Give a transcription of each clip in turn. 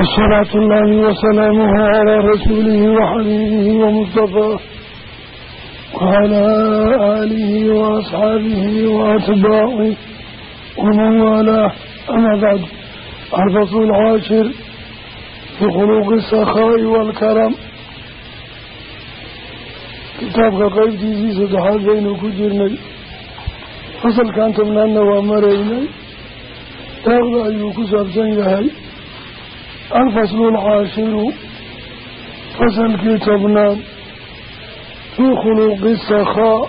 wasalaatu ullaahi wasalaamuhu calaa rasuulihi waxabibihi wamustafaah wacalaa aalihi waasxaabihi waatbaacih waman waalaah amaa bacd alfaslu lcaashir fi khuluqi asakhaa'i waalkaram kitaabka qeybtiisii saddexaad baynu ku jirnay fasalkan tobnaadna waa maraynay daaqda ayuu ku saabsan yahay alfaslu alcaashiru fasalkii tobnaad fii khuluqi sakhaa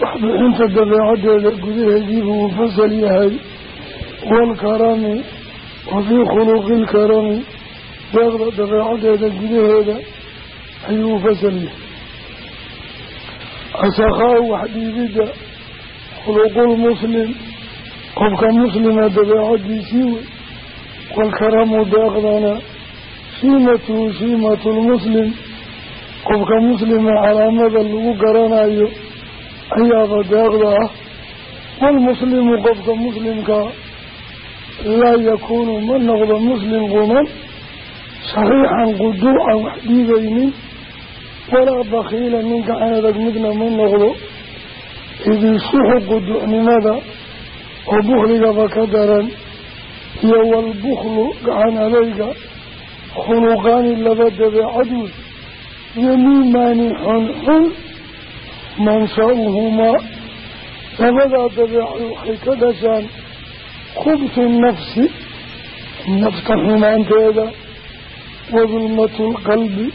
waxbixinta dabeecaddeeda gudaheedii buu fasal yahay waalkarami wa fii khuluqi alkarami deeqda dabeecaddeeda gudaheeda ayuu fasal yahay asakhaa waxdhiibidda khuluqulmuslim qofka muslima dabeecaddiisii wey waalkaramu deeqdana siimatuhu siimatu lmuslim qofka muslima calaamada lagu garanayo ayaaba deeqda ah waalmuslimu qofka muslimka laa yakuunu ma noqdo muslim quman saxiixan quduucan wax dhiibaynin walaa bakiilan ninka aan adag midna ma noqdo idisuxu quduucnimada oo bukligaba ka daran iyo walbukhlu gacan adayga khuluqaani laba dabeecadood yemiimaani xunxun mansha'uhumaa labadaa dabeecad waxay ka dhashaan khubtu nafsi nafta xumaanteeda wa dulmatu lqalbi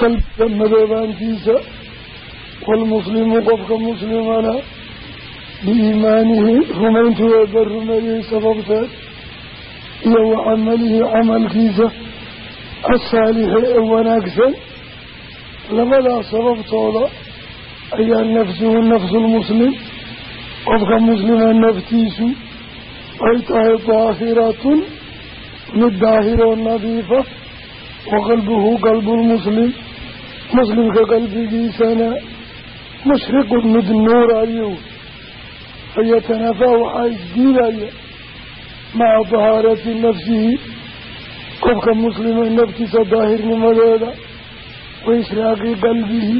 qalbiga madoobaantiisa walmuslimu qofka muslimana biiimaanihi rumayntu eebba rumeeyey sababteed iyo wa camalihi camalkiisa asaalixi ee wanaagsan labadaas sababtooda ayaa nafsuhu nafsulmuslim qofka muslima naftiisu ay tahay daahiratun mid daahiroo nadiifa wa qalbuhu qalbulmuslim muslimka qalbigiisana mushriqun mid nuurayo fayatanafaa waxaa isdiidaya maca dahaarati nafsihi. Qofka muslima naftiisa daahirnimadeeda wa ishraaqi qalbihi.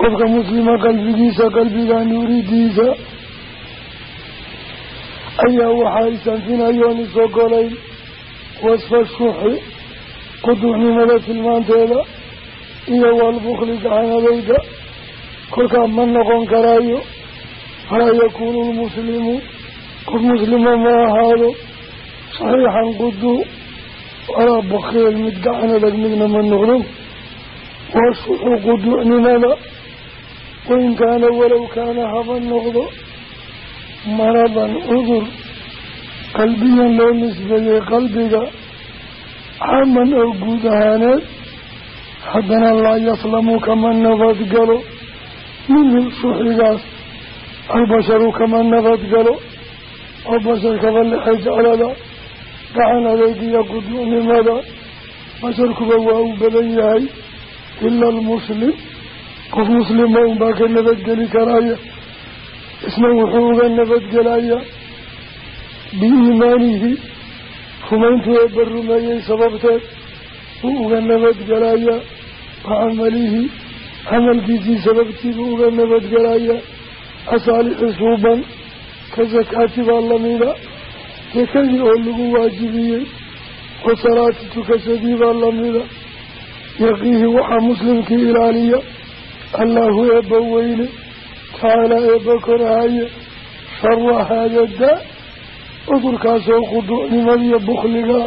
Qofka muslima qalbigiisa qalbiga nuuridiisa ayaa waxaa isanfinayoon isogolayn wasfa shuxi quduucnimada tilmaanteeda iyo walbukli gacanadayda kolkaa ma noqon karaayo falaa yakuunu lmuslimu qof muslima ma ahaado saxiixan quduu walaa bakiil mid gacan adag midna ma noqdo. Washuxu quduucnimada wain kaana walow kaana haba noqdo. Maradan cudur qalbiyan loo nisbeeyey qalbiga caman oo guud ahaaneed haddana laa yaslamu kama nabadgalo minhu shuxigaas albasharu kama nabadgalo oo basharkaba lexay jeclada gacan adeegiya quduucnimada basharkuba waa u badan yahay ila almuslim. Qof muslima unbaa ka nabadgeli karaya isna wuxuu uga nabadgelaya biiimaanihi. Rumayntuu eebba rumeeyey sababteed wuu uga nabadgelaya wa camalihi camalkiisii sababtiibuu uga nabadgelaya asaalixi suuban ka sakaati baa lamida sakadii oo lagu waajibiyey wa salaati tukasadii baa lamida yaqiihi waxaa muslimkii ilaaliya allaahu eebba weyne tacaala eebba korahaye shara haadadaa cudurkaasoo quduucnimadiyo bukligaa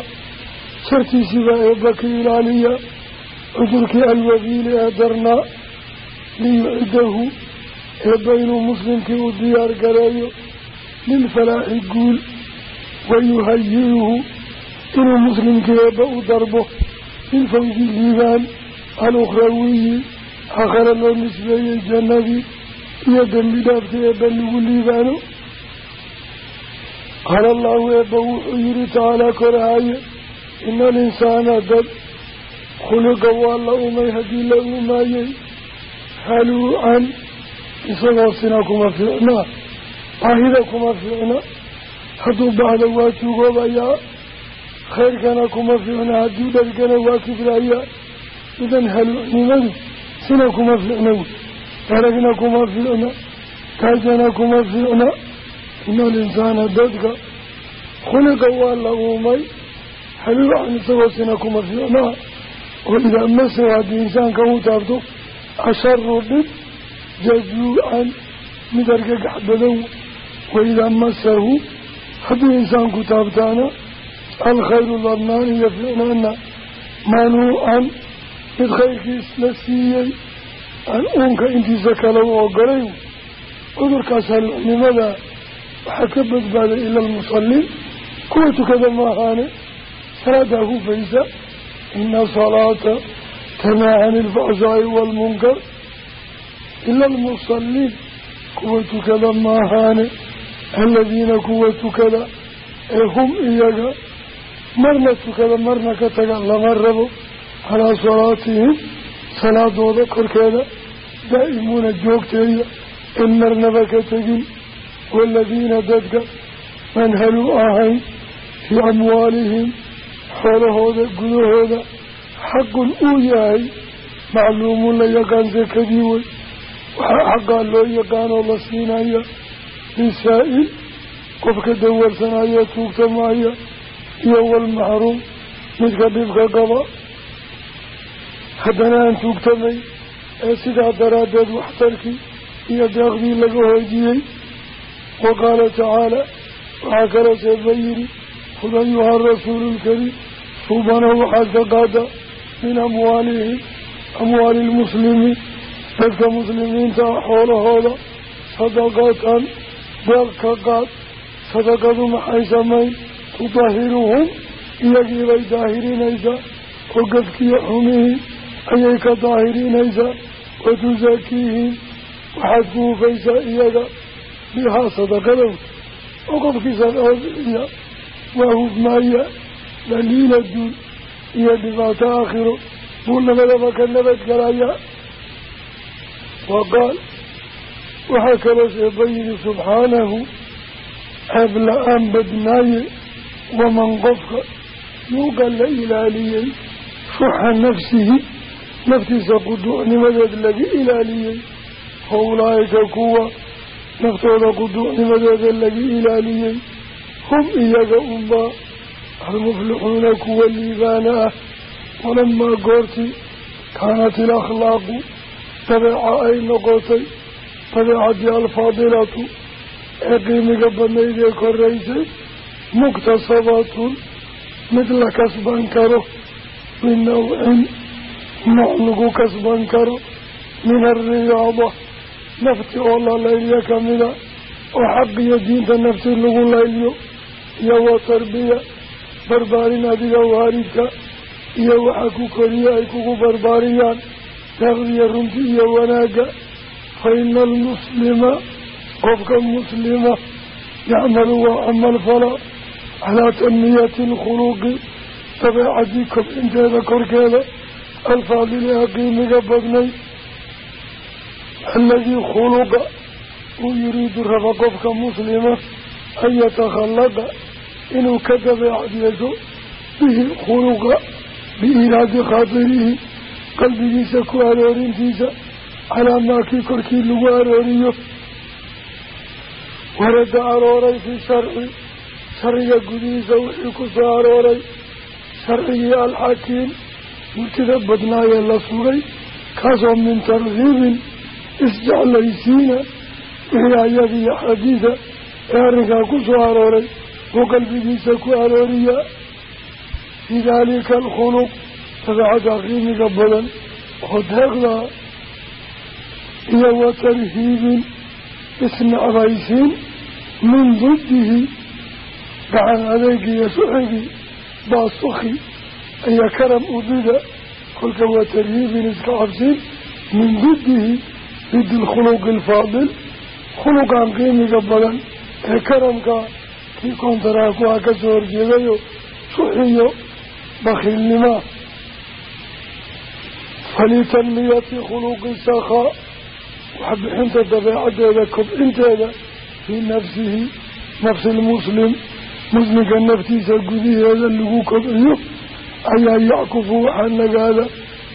shartiisiibaa eebba ka ilaaliya cudurkii alwabiili ee darnaa liyucidahu eebba inuu muslimkii u diyaar gareeyo lilfalaaxi guul wayuhayi-uhu inuu muslimkii eebba u darbo lilfawzi liibaan alukhrawiyi aakhare loo nisbeeyey jannadii iyo dembi dhaafkii eebba lagu liibaano. Qaala allahu eebba wuxuu yihi tacaalaa korahaye ina alinsaana dad khuliqa waa la umay haddii la umaayey haluucan isagoo sina kuma fiicnaa baahida kuma fiicna. Hadduu baahda waa jugoobayaa khayrkana kuma fiicna. Hadduu dhargana waa kibraayaa. Idan haluucnimadu sina kuma fiicna. Wey daragna kuma fiicna. Gaajana kuma fiicna. Ina alinsaana dadka khuliqa waa la uumay. Haluucan isagoo sina kuma fiicnaa oo idaa masahu haddii insaanka u taabto asharu dhib jajuucan mid argagax badan waidaa masahu haddii insaanku taabtaana alkhayru ladnaan iyo fiicnaana manuucan mid khayrkiis la siiyey uunka intiisa kale u ogolay cudurkaas haluucnimada waxaa ka badbaaday ila almusalliin kuwa tukada maahaane salaadaa hufaysa ina asalaata tanhaa cani ilfaxsaa'i waalmunkar ila almusalliin kuwa tukada maahaane aladiina kuwa tukada ee hum iyaga marna tukada marna ka taga lama rabo. Calaa salaatihim salaadooda korkeeda daa'imuuna joogteeya in marnaba ka tegin. Waaladiina dadka manhaluu ahayn fii amwaalihim xoolahooda gudahooda xaqun uu yahay macluumun la yaqaan sakadii wey waxaa xaqaa loo yaqaanoo la siinaya lisaa-il qofka dawarsanaya tuugtamaaya iyo walmaxruum midka dhibka qaba. Haddana aan tuugtamay ee sidaa daraaddeed waxtarkii iyo deeqdii laga hoojiyey. Wa qaala tacaala waxaa kaloo seeba yidhi khud ayuha rasuulu lkariim suubana waxaad ka qaada min amwaalihim amwaali lmuslimiin dadka muslimiinta ah xoolahooda sadaqatan deeq ka qaad sadaqadu maxay samayn tudahiruhum iyagiibay daahirinaysaa oo gafkiyo xumihii ayay ka daahirinaysaa watusakiihim waxaad ku hufaysaa iyaga bihaa sadaqadow oo qofkii sadaqadiya waa hufmaaya dhaliila duul iyo dhibaato aakhiro buu labadaba ka nabadgelaya wa qaal waxaa kaloo sheeba yidhi subxaanahu ceeb la'aan badnaaye waman qofka yuuqa la ilaaliyey shuxa nafsihi naftiisa quduucnimadeed laga ilaaliyey fa ulaa'ika kuwa naftooda quduucnimadeeda laga ilaaliyey hum iyaga unbaa almuflixuuna kuwa liibaana ah walamaa goortii kaanat ilakhlaaqu dabeeca ay noqotay dabeecadii alfaadilatu ee qiimiga badnayd ee koraysay muktasabatun mid la kasban karo binawcin nooc lagu kasban karo min alriyaada nafti oo la laylyo kamida oo xaq iyo diinta nafti lagu laylyo iyo wa tarbiya barbaarin adiga waalidka iyo waxa ku koriye ay kugu barbaariyaan daaqdiya runti iyo wanaagga fa ina almuslima qofka muslima yacmalu waa camal fala calaa tanmiyati alkhuluqi dabeecadii kobcinteeda korkeeda alfaadili ee qiimiga badnay aladii khuluqa uu yuriidu raba qofka muslima an yatakhallaqa inuu ka dabeecad yeesho bihi khuluqa biiraadi khaatirihi qalbigiisa ku aroorintiisa calaa maakii korkii lagu arooriyo. Warada arooray fi sharci sharciga gudihiisa wixii ku soo arooray. Sharcigii alxakiim murtida badnaayee la sugay kaasoo min tarkiibin isjeclaysiina wixii ayadiiyo xadiida ee arrinkaa ku soo arooray uu qalbigiisa ku arooriyaa fii daalika alkhuluq dabeecada qiimiga badan oo deeqda iyo wa tarhiibin isnacbaysiin min diddihi gacan adeegiiyo shuxigii baasuki iyo karam udida kolka waa tarhiibin iska cabsiin min diddihi didi alkhuluqi alfaadil khuluqan qiimiga badan ee karamka kii koontaraa kuwaa ka soo horjeedayo shuxiyo bakiilnimaa falitanmiyati khuluqi sakhaa waxbixinta dabeecadeeda kobcinteeda fii nafsihi nafsi lmuslim muslimka naftiisa gudaheeda lagu kobciyo ayaa yackufu waxaa nagaada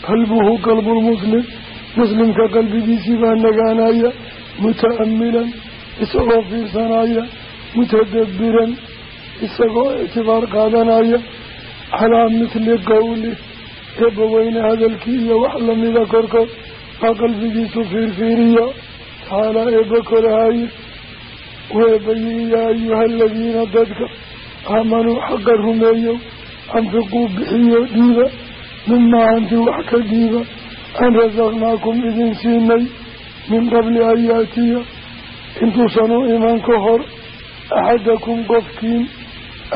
qalbuhu qalbulmuslim muslimka qalbigiisii baa nagaanaya muta'amilan isagoo fiirsanaya mutadabbiran isagoo ictibaar qaadanaya calaa mithli qowli eebbaweyne hadalkii iyo wax lamida korkood baa qalbigiisu fiirfiiriya tacaalaa eebba korahaye weebayi yaa ayuha aladiina dadka aamanuu xaqa rumeeyow anfiquu bixiyo dhiiba mimaa hanti wax ka dhiiba an rasaqnaakum idin siinay min qabli an yaatiya intuusan u iman ka hor axadakum qofkiin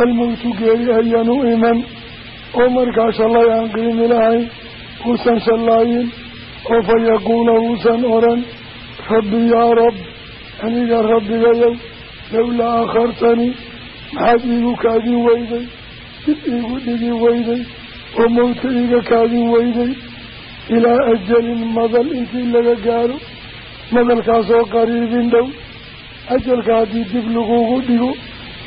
almowtu geeri ayaan u iman oo markaa shallay aan qiimi lahayn uusan shallaayin oo fa yaquula uusan odhan rabbi yaa rab aniga rabbigayow lowlaa akhartanii maxaad iigu kaadin weyday dib iigu dhigi weyday oo mawta iiga kaadin weyday ilaa ajalin madal intii laga gaaro madalkaasoo qariibin dhow ajalka haddii dib lagugu dhigo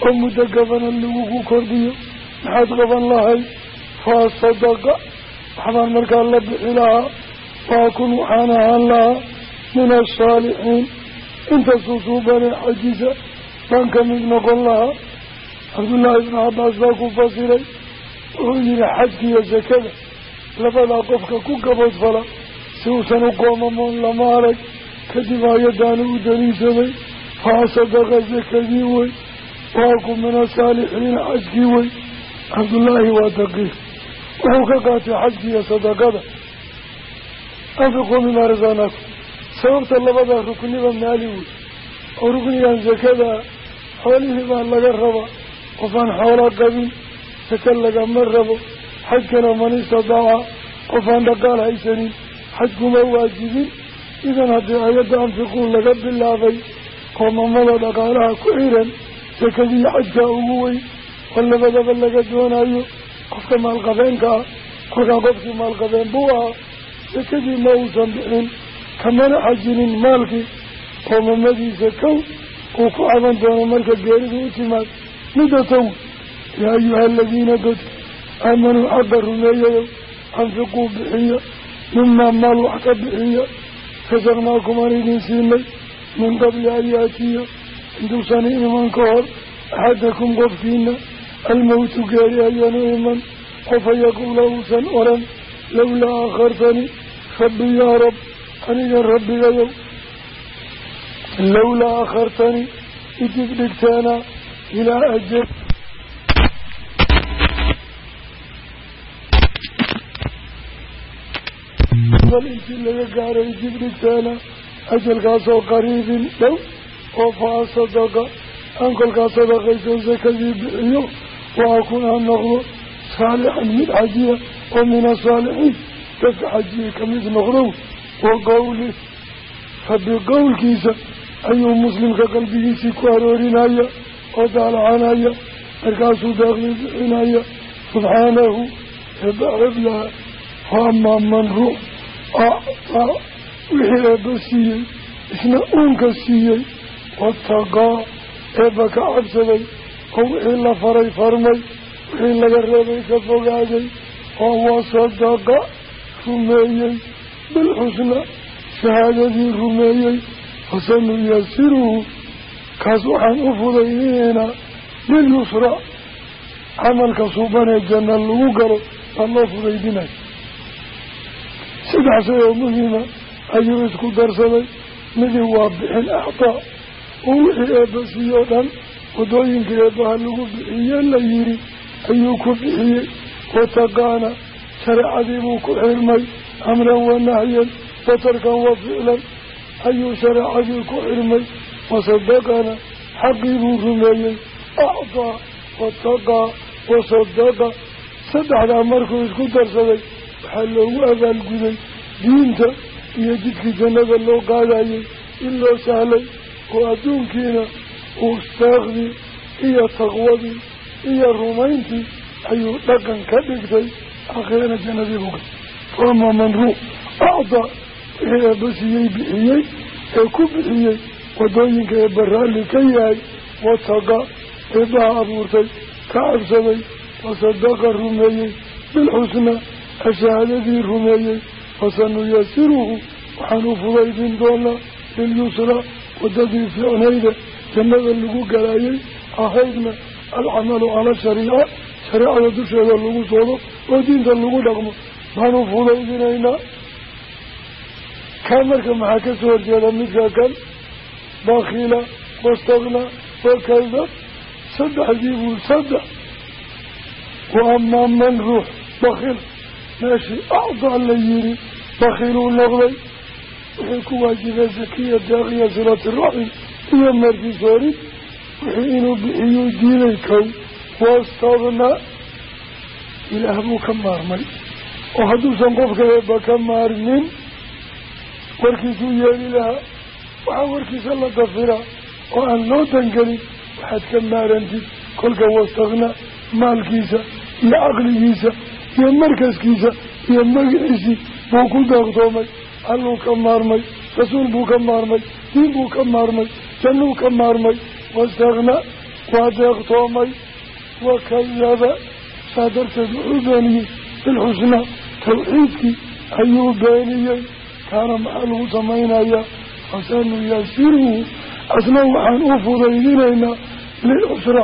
oo muddo gabana lagugu kordhiyo maxaad qaban lahayd faa sadaqa waxbaan markaa la bixi lahaa waa kun waxaan ahaan lahaa min asaalixiin inta susuubane xajiisa baan ka mid noqon lahaa cabdullaahi ibnu cabbaas baa ku fasiray wuxuu yihi xajkiiyo sakada labadaa qofka ku gaboodfala si uusan u qoomamoon lama arag kadib ayadaanu u daliishaday faa sadaqa sakadii wey waa ku min asaalixiina xajkii wey cabdullaahi waa daqiiq wuxuu ka qaatay xajkiiyo sadaqada anfiquu mimaa rasaqnaakum sababta labadaa rukniba maali wey oo ruknigan sakada xoolihii baa laga rabaa qofaan xoola qabin saka lagama rabo xajkana man istadaaca qofaan dhaqaal haysanin xajkuma waajibin idan haddii ayadda anfiquu laga bilaabay qoomamada dhaqaalaha ku xiran sakadii xajkaa ugu weyn oo labadaba laga doonayo qofka maalqabeenka ah kolkaa qofkii maalqabeen buu ahaa sakadii ma uusan bixin kamana xajinin maalkii qoomamadiisa kow uu ku caban doono marka geeridu u timaad. Midda tow yaa ayuha aladiina dadka aamanuu xaqa rumeeyayow anfiquu bixiya mimaa maal wax ka bixiya rasaqnaakum aan idin siinay min qabli an yaatiya intuusan iman ka hor axadakum qofkiina almowtu geeri ayaanu iman qofa yaquula uusan odhan lowlaa akhartanii rabbi yaa rab aniga rabbigayow lowlaa akhartanii idib dhigteena ilaa ajal bal intii laga gaaray idib dhigteena ajalkaasoo qariibin dhow oo faa sadaqa aan kolkaa sadaqayso sakadii bixiyo waa kun ha noqdo saalixan mid xajiya oo min asaalixiin dadka xajiya ka mid noqdow wa qowli rabbi qowlkiisa ayuu muslimka qalbigiisii ku aroorinaya oo daalacanaya markaasuu daaqli bixinaya. Subxaanahu eebaceblaha faamaa man ruux actaa wixii eebba siiyey isna uunka siiyey. Wataqaa eebba ka cabsaday oo wixii la faray farmay wixii laga reebay ka fogaaday oo wasadaqa rumeeyey bilxusna shahaadadii rumeeyey fasanuyasiruhu kaas waxaan u fudaynaynaa lilyusra camalka suubanee janna lagu galo baa loo fudaydinaya saddex shay oo muhiima ayuu isku darsaday midii waa bixin actaa oo wixii eebba siiyoo dhan waddooyinka eebbaha lagu bixiye la yidhi ayuu ku bixiyey wataqaana shareecadii buu ku xirmay amran wa nahyan watarkan wa ficlan ayuu shareecadii ku xirmay wasadaqana xaqii buu rumeeyey acdaa wataqaa wasadaqa saddexdaa markuu isku darsaday waxaa loogu abaalguday diinta iyo jidkii jannada loo qaadayay in loo sahlay oo adduunkiina ustaakdii iyo taqwadii iyo rumayntii ayuu dhaqan ka dhigtay aakhirana jannadii buga faamaa man ruux acdaa wixii eebba siiyey bixiyey ee ku bixiyey waddooyinka eebba raalli ka yahay wataqa eebbaha abuurtay ka cabsaday wasadaqa rumeeyey bilxusna ashahaadadii rumeeyey fasanuyasiruhu waxaan u fudaydin doonaa lilyusra wadadii fiicnayda jannada lagu galaayay ahaydna alcamalu cala shariica shareecada dusheeda lagu soodo oo diinta lagu dhaqmo. Baanu fudaydinaynaa kaa marka maxaa ka soo horjeeda midka kan? Bakiila wastakna wakada saddexdii buu saddex. Wa amaa man ruux bakil meeshii acdaa la yiri bakiluu noqday. Wixii ku waajibay zakiya daaqiya silati raxim iyo martisoorid wixii inuu bixiyuu diiday kow wastakna ilaah buu ka maarmay. Oo hadduusan qofka eebba ka maarmin warkiisuu yeeli lahaa waxaa warkiisa la dafiraa oo aan loo dangelin waxaad ka maarantid kolka wastakna maalkiisa iyo caqligiisa iyo markaskiisa iyo magiciisii buu ku deeqtoomay alluu ka maarmay rasuul buu ka maarmay diin buu ka maarmay jannuu ka maarmay. Wastakna waa deeqtoomay wakadaba saa darteed wuxuu beeniyey bilxusnaa tawxiidkii ayuu beeniyey kaana maxaa lagu samaynayaa fasanuyasiruhu asna waxaan u fudaydinaynaa lilcusra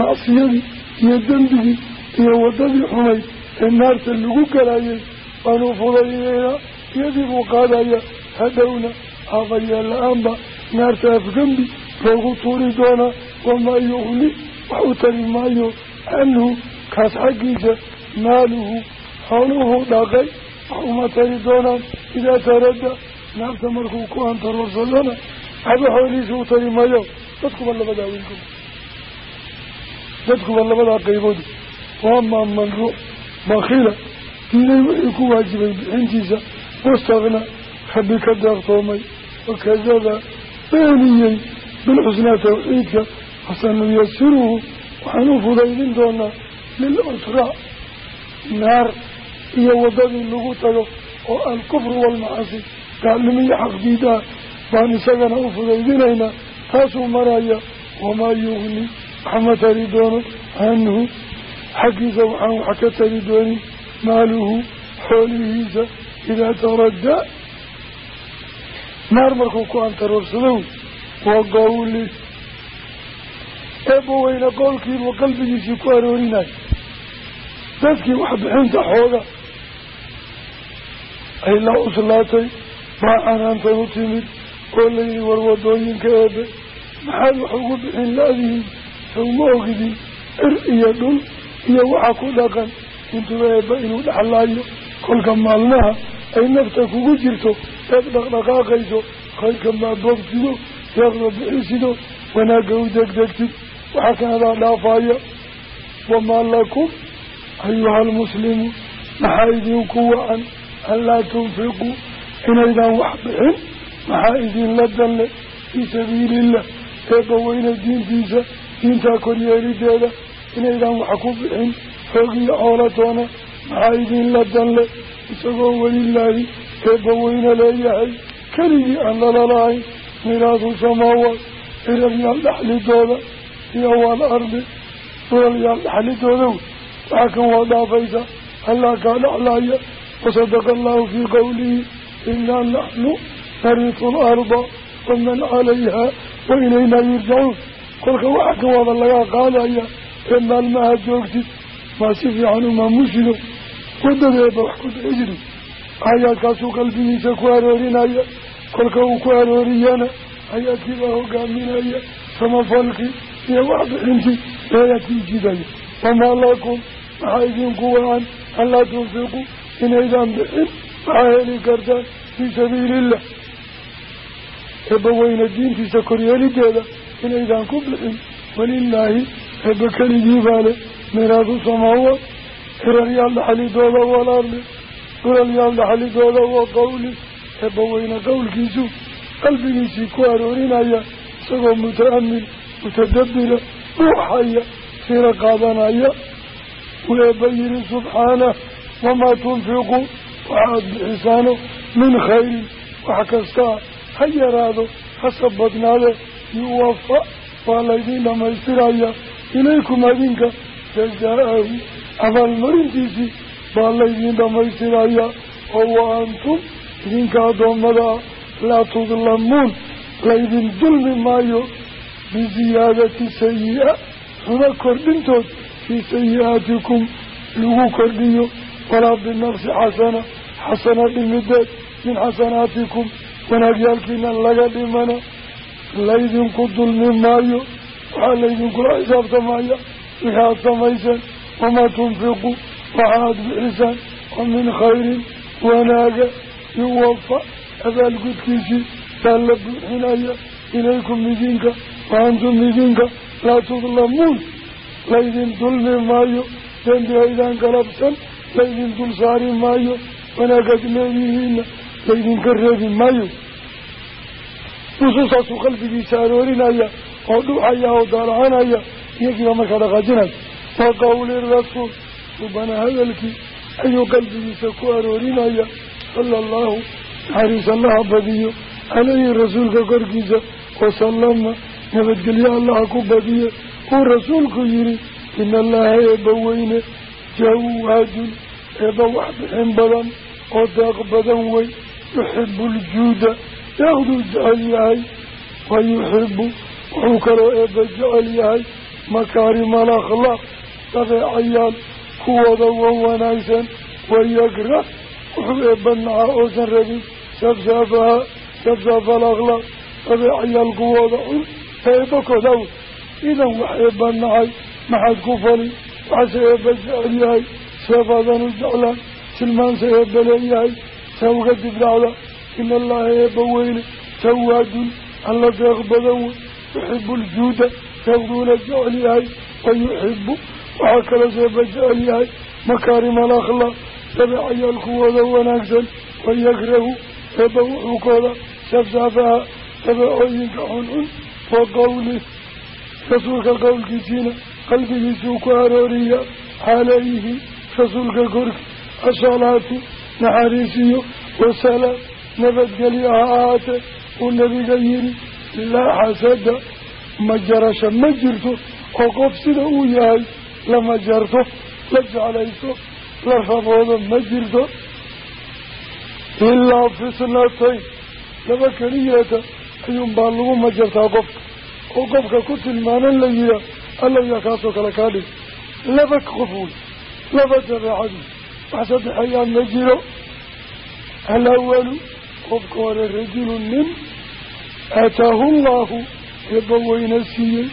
macsiyadii iyo dembigii iyo waddadii xumayd ee naarta lagu galayay baan u fudaynaynaa iyadii buu qaadaya hadhowna aabayeel la'aanba naarta afgembi loogu tuuri doonaa wamaa yuqni wax u tari maayo canhu kaas xaggiisa maaluhu xooluhu dhaqay. Wax uma tari doonaan idaa taradda naarta markuu ku antaroorsadana waxba xoolihiisa u tari maayo. Dadkuba labadaa weynko dadkuba labadaa qayboodi waamaa man ruux bakila diiday wixii ku waajibay bixintiisa wastakna rabbi ka deeqtoomay wakadaba beeniyey bilxusnaa tawxiidka fasanuyasiruhu waxaan u fudaydin doonaa lilcusraa naar iyo waddadii lagu tago oo alkufru waalmacaasi gaalnimo iyo xaqdiidaa baan isagana u fudaydinaynaa taasuu maraya wamaa yugni waxma tari doono canhu xaggiisa waxaan wax ka tari doonin maaluhu xoolihiisa idaa taraddaa naar markuu ku antaroorsadow waa qawli eebba weyne qowlkiibuu qalbigiisii ku aroorinayo. Dadkii waxbixinta xooga ay la cuslaatay baa canaantan u timid oo layidhi war waddooyinka eebe maxaad wax ugu bixin la-dihin sawma ogidin cir iyo dhul iyo waxa ku dhaqan. Intuba eebba inuu dhexlaayo kolka maalmaha ay nafta kugu jirto eed dhaqdhaqaaqayso khayrka maaboogtido deeqda bixisido wanaagga u degdegtid waxaa kanadaa dhaafaya wamaa lakum ayuha almuslimu maxaa idinku wacan anlaa tunfiquu inaydaan wax bixin maxaa idinla danle fii sabiiliillah eebba weyne diintiisa diintaa koryeelideeda inaydaan wax ku bixin xoogiyo xoolatoona maxaa idinla danle isagoo welilaahi eebba weyne leeyahay keligii aan lala lahayn miraadu samaawaat ciraryaal dhaxlidooda iyo wal ardi. Dhulalyaal dhaxlidoodow waxaa kan waa dhaafaysa. Allaa kaa dhaxlaaya wasadaqa allahu fii qowlihi inaa naxnu naritu alarda waman calayha wa yurjacuun kolka waxaa kan waaba lagaa qaadaya ee maalmaha joogtid. Maa si fiican umaamushido wadadeeba wax ku dhici jiri aayaadkaasuu qalbigiisa ku aroorinaya kolka uu ku arooriyana aayaadkiibaa hogaaminaya samafalkii iyo waxbixintii aayaadkii jidaya wamaa lakum maxaa idinku wacan anlaa tunfiquu inaydaan bixin waxaa heli kartaan fii sabiiliillah eebba weyne diintiisa koryeelideeda inaydaan ku bixin walilaahi eebba keligii baa le miraadu samaawaat xiraryaal dhaxalidooda walardi dhulalyaal dhaxalidooda wa qawli eebba weyne qowlkiisu qalbigiisii ku aroorinaya isagoo muta'amil mutadabira ruuxaya sira qaadanaya uu eebba yihi subxaanah wamaa tunfiquu waxaad bixisaano min khayrin wax kastaa ha yaraado hasa badnaade yuwafa waa laydiin dhamaystiraya ilaykum adinka jazaa-ahu abaalmarintiisii baa laydiin dhamaystirayaa oo wa antum idinka addoommada ah laa tudlamuun laydin dulmi maayo biziyaadati sayi-a xumo kordhintood fii sayi-aatikum lagu kordhiyo walaa binaqsi xasana xasana dhimideed min xasanaatikum wanaagyaalkiina laga dhimana laydinku dulmi maayo. Waxaa laydinkula xisaabtamaya wixii aada samayseen wamaa tunfiqu. Waxa aada bixisaan oo min khayrin. Wanaaga yuwafa abaalgudkiisii baa la buuxinaya ilaykum idinka wa antum idinka laa tudlamuun laydin dulmi maayo dembi aydaan galabsan laydin dul saari maayo wanaagaad leedihiina laydinka reebi maayo nusuusaasuu qalbigiisa aroorinaya oo dhuuxaya oo daalacanaya iyagiiba markaa dhaqaajinaya wa qawli rasuul subana hadalkii ayuu qalbigiisa ku aroorinaya sala allahu naxariis allaha badiyo caleyhi rasuulka korkiisa wasalama nabadgelyo allaha ku badiye uu rasuulku yihi ina allaha eebba weyne jawaadun eebba wax bixin badan oo deeq badan wey yuxibu ljuuda deeqduu jecel yahay wa yuxibu wuxuu kaloo eebba jecel yahay makaarima alakhlaaq dabeecayaal kuwooda wan wanaagsan wayakrah wuxuu eebba naca oosan rabin safsaafaha safsaafa alakhlaaq dabeecayaal kuwooda cun eebba kodaw idan wax eebba nacay maxaad ku fali waxase eebba jecel yahay seefaadan u jeclaan tilmaansa eebba leeyahay saa uga dibdhacda ina allaha eebba weyne jawaadun alla deeq badan wey yuxibu ljuuda deeqduuna jecel yahay wa yuxibu waxaa kaloo seeba jecel yahay makaarima alakhlaaq dabeecayaal kuwooda wanaagsan wayakrahu eebba wuxuu kooda safsaafaha dabeecooyinka xunxun wa qawli rasuulka qowlkiisiina qalbigiisuu ku arooriya calayhi rasuulka korki asalaatu naxariisiyo wasalaam nabadgelyo ha ahaatee uu nabiga yidhi laa xasada majarasha ma jirto oo qof sida uu yahay lama jarto la jeclayso la raboodo ma jirto ilaa fitnatayn laba keliyeeta ayuunbaa lagu majartaa qofka oo qofka ku tilmaanan la yihaa alla yaa kaasoo kale kaa dhig. Laba qof wey laba dabeecad wey wax saddexayaa ma jiro. Alawalu qofka hore rajulun nin aataahu llahu eebba weyna siiyey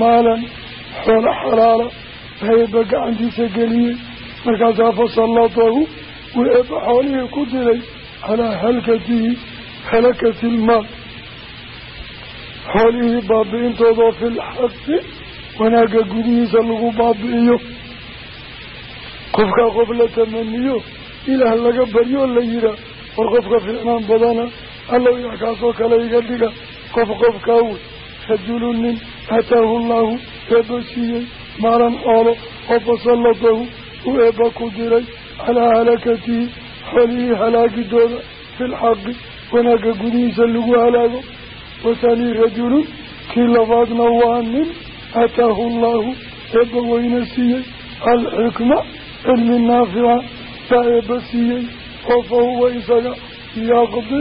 maalan xoolo xalaala eebba gacantiisa geliyey. Markaasaa fasallatahu wuu eebba xoolihii ku diray calaa halkatihi halakati xoolihii baabi'intoodoo filxaqi wanaagga gudihiisa lagu baabi'iyo. Qofkaa qof la tamaniyo ilaah laga baryo la yihaa war qofka fiicnaan badana allow yaa kaasoo kale iga dhiga. Qof qofkaa wey rajulu nin aataahu llahu eebba siiyey maalan xoolo oo fasallatahu uu eebba ku diray calaa halakatihi xoolihii halaagidooda filxaqi wanaagga gudihiisa lagu halaago wathanii rajulun kii labaadna waa nin aataahu llahu eebba weyne siiyey alxikma cilmi naafica baa eebba siiyey oo fa huwa isaga yaqdi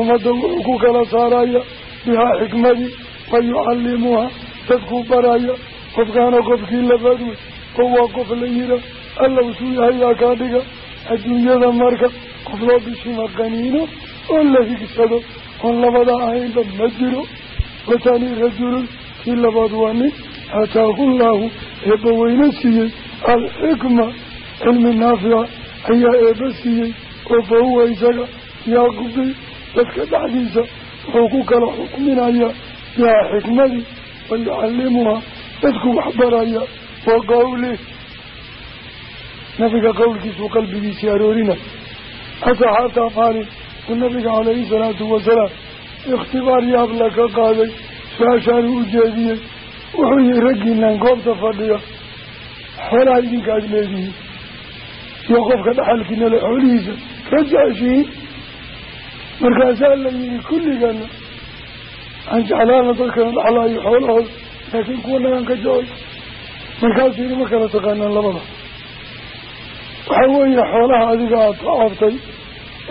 ummadda wuxuu ku kala saaraya bihaa xikmadii wa yucallimuhaa dadkuu baraya qofkaana qofkii labaad wey oo waa qof la yira allow suu yahay yaa kaa dhiga adduunyada marka qof loo bishima qaniino oo la higsado oon labada ahaynba ma jiro watani rajulun kii labaad waa nin aataahu llahu eebba weyne siiyey. Alxikma cilmi naafica ayaa eebba siiyey. Oo fa huwa isaga yaqdi dadka dhexdiisa wuxuu ku kala xukminayaa. Bihaa xikmadii wa yucallimuhaa dadku waxbaraya wa qawlih nabiga qowlkiisuu qalbigiisii aroorina. Asxaabtaa maalin uu nabiga calayhi salaatu wasalaam ikhtibaar yaab la ka qaaday su'aashaanu u jeediyey wuxuu yihi raggiinan goobta fadhiya xoolaha idinka aada leedihiin iyo qofka dhaxalkiina le xoolihiisa ka jeceshihiin markaasaa la yihi kulligana aan jeclaana dadkana dhaxlaayo xoolahooda laakiin kuwa nagaan ka jecel markaasuu yidhi ma kala taqaanaan labada waxaa weeye xoolaha adiga aada tacaabtay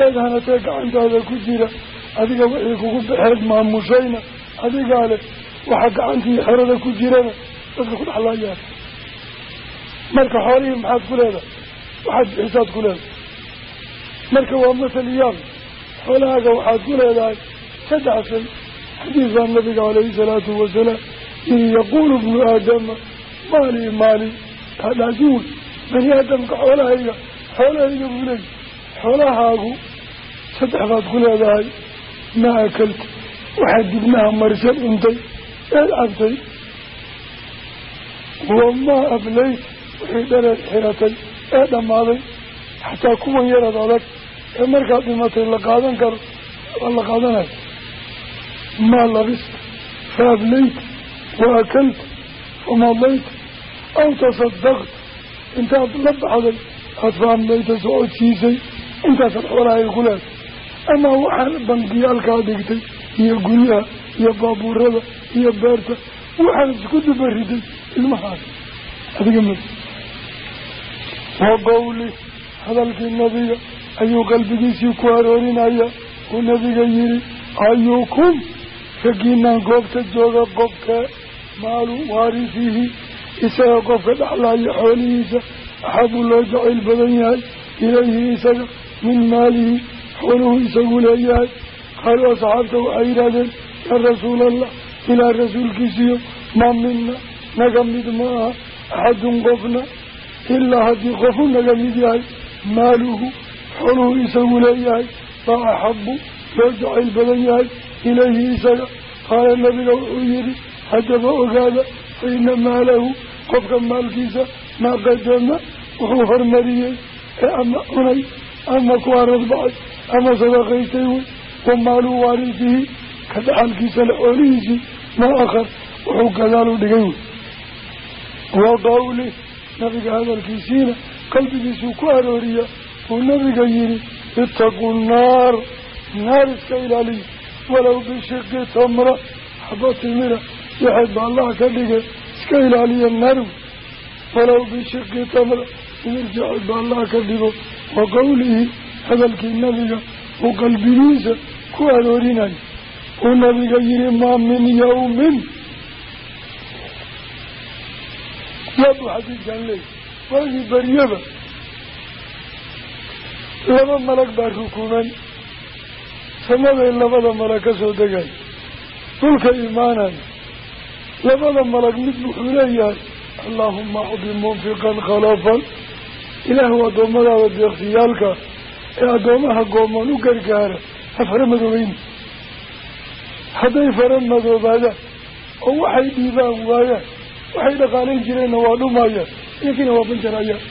eed hanatee gacantaada ku jira. Adiga wixii kugu baxeed maamushayna adigaa leh waxa gacantii xerada ku jirana dadka ku dhexlaayaan marka xoolihii maxaad ku leedahay? Waxaad bixisaad ku leedahay. Marka waa masal yaab xoolahaaga waxaad ku leedahay saddex shay xadiidkaa nabiga calayhi salaatu wasalaam in yaquulu bnu aadama maali maali kaadhaasi wey bani aadamka xoolahayga xoolahayga buu leeyahy xoolahaagu saddex baad ku leedahay maa akalta waxaad dibnaha marsan cuntay eed cabtay wamaa ablayt wixii dhareed xiratay ee dhammaaday. Xataa kuwan yarad adag ee markaad dhimatay la qaadan karo waa la qaadanayo maa labista fa ablayta wa akalta famadayta aw tasadaqta intaad la baxday aada fa amlayta socodsiisay intaasaad xoolahayga ku leeday ama waxaan bangiyaalkaa dhigtay iyo guryaha iyo baabuurada iyo beerta waxaad isku dubariday ilmahaas. Adiga ma wa qawli hadalkii nabiga ayuu qalbigiisii ku aroorinaya. Uu nabiga yihi ayukum ragiinaan goobta jooga qofkee maalu waarisihi isaga qofka dhexlaaya xoolihiisa. Axabuu loo jacayl badan yahay ilayhi isaga min maalihi xooluhu isagu leeyahay qaaluu asxaabta waxay yidhahdeen yaa rasuulallah ilaa rasuulkiisiyo maa mina naga mid ma aha axadun qofna ilaa haddii qofu naga mid yahay maaluhu xooluhu isagu leeyahay baa axabu loo jacayl badan yahay ilayhi isaga qaala nabiga wuxuu yidhi haddaba ogaada fa ina maalahu qofka maalkiisa maa qadama wuxuu hormariyey ee cunay ama ku aradbacay ama sadaqaystay wey wa maalu waarisihi ka dhaxalkiisana xoolihiisii maa akhar wuxuu gadaalu dhigay wey wa qawli nabiga hadalkiisiina qalbigiisuu ku arooriya uu nabiga yihi itaquu naar naar iska ilaaliya walow bishiqi tamra xaba timira yaxeed ba allah ka dhigo wa qawlihi hadalkii nabiga uu qalbigiisa ku aroorinayo. Uu nabiga yihi maa min yawmin. Yaabuu xadiidkan leeyahy waagii baryaba laba malag baa rukuman samaday labada malag ka soo degay. Dhulka imaanaya labada malag mid wuxuu leeyahay allaahuma acdi munfiqan khalafan ilaahu addoommadaada deeqsiyaalka ee addoomaha gooman u gargaara ha fara madoobeyni hadday fara madoobaadaan oo waxay dhiibaan waayaan waxay dhaqaalayn jireenna waa dhumayaan iyankina waa banjarayaan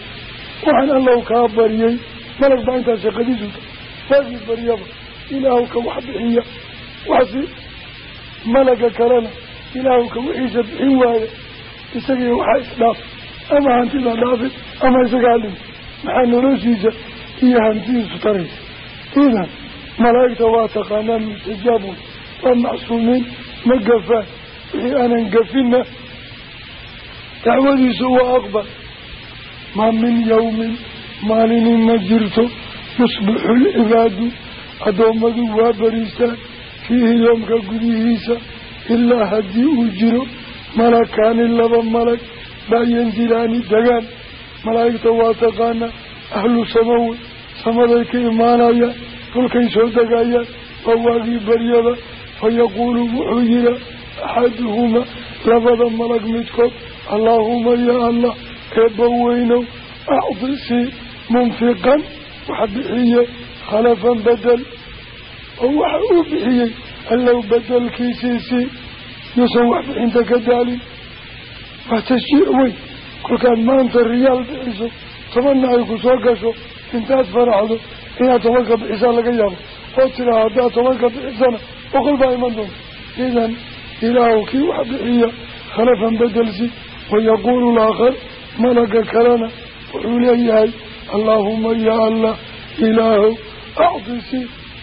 waxaan allow kaa baryay malag baa intaas shaqadiisu ta waagii baryaba ilaahu ka wax bixiya waxsi malaga kalena ilaahu ka wixiisa bixin waaya isagii waxaa isdhaaf ama hantida dhaafin ama isagaa dhin maxaa noloshiisa iyo hantidiisu taraysa idan malaa'igta waa taqaanaan mustajaabun waa macsuumiin ma gafaan. Wixii aanan gafinna dacwadiisu waa aqbal maa min yawmin maalinin ma jirto. Yusbixu lcibaadu addoommadu waa bariistaan. Fiihi yoomka gudihiisa ilaa haddii uu jiro malakaani laba malag baa yanzilaani degaan malaa'igta waa taqaanaa ahlu samawe samaday ka imaanayaan dhulkay soo degayaan waa waagii baryada fa yaquulu wuxuu yihaa axaduhuma labada malag midkood allaahuma yaa allah eebba weynow acdi sii munfiqan wax bixiye khalafan bedel oo waxa uu bixiyey allow bedelkiisiisii yuusan wax bixinta ka daalin waa tashjiic weyn kolkaad maanta riyaal bixiso tobanna ay ku soo gasho intaad faraxdo inaad tobanka bixisaa laga yaabo oo tiraa haddaad tobanka bixisana boqol baa iman doonta idan ilaahu kii wax bixiya khalafan bedelsi wayaquulu laakhar malaga kalena wuxuu leeyahay allaahuma yaa allah ilaahow acdisi